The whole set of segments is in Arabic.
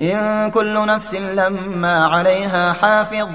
إن كل نفس لما عليها حافظ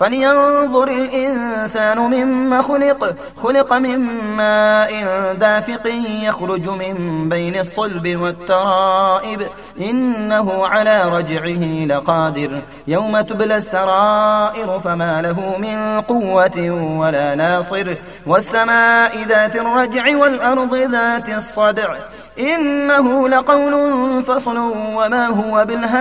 فلينظر الإنسان مما خلق خلق من ماء دافق يخرج من بين الصلب والترائب إنه على رجعه لقادر. يوم تبلى السرائر فما له من قوة ولا ناصر. والسماء ذات الرجع والأرض ذات الصدع إنه لقول فصل وما هو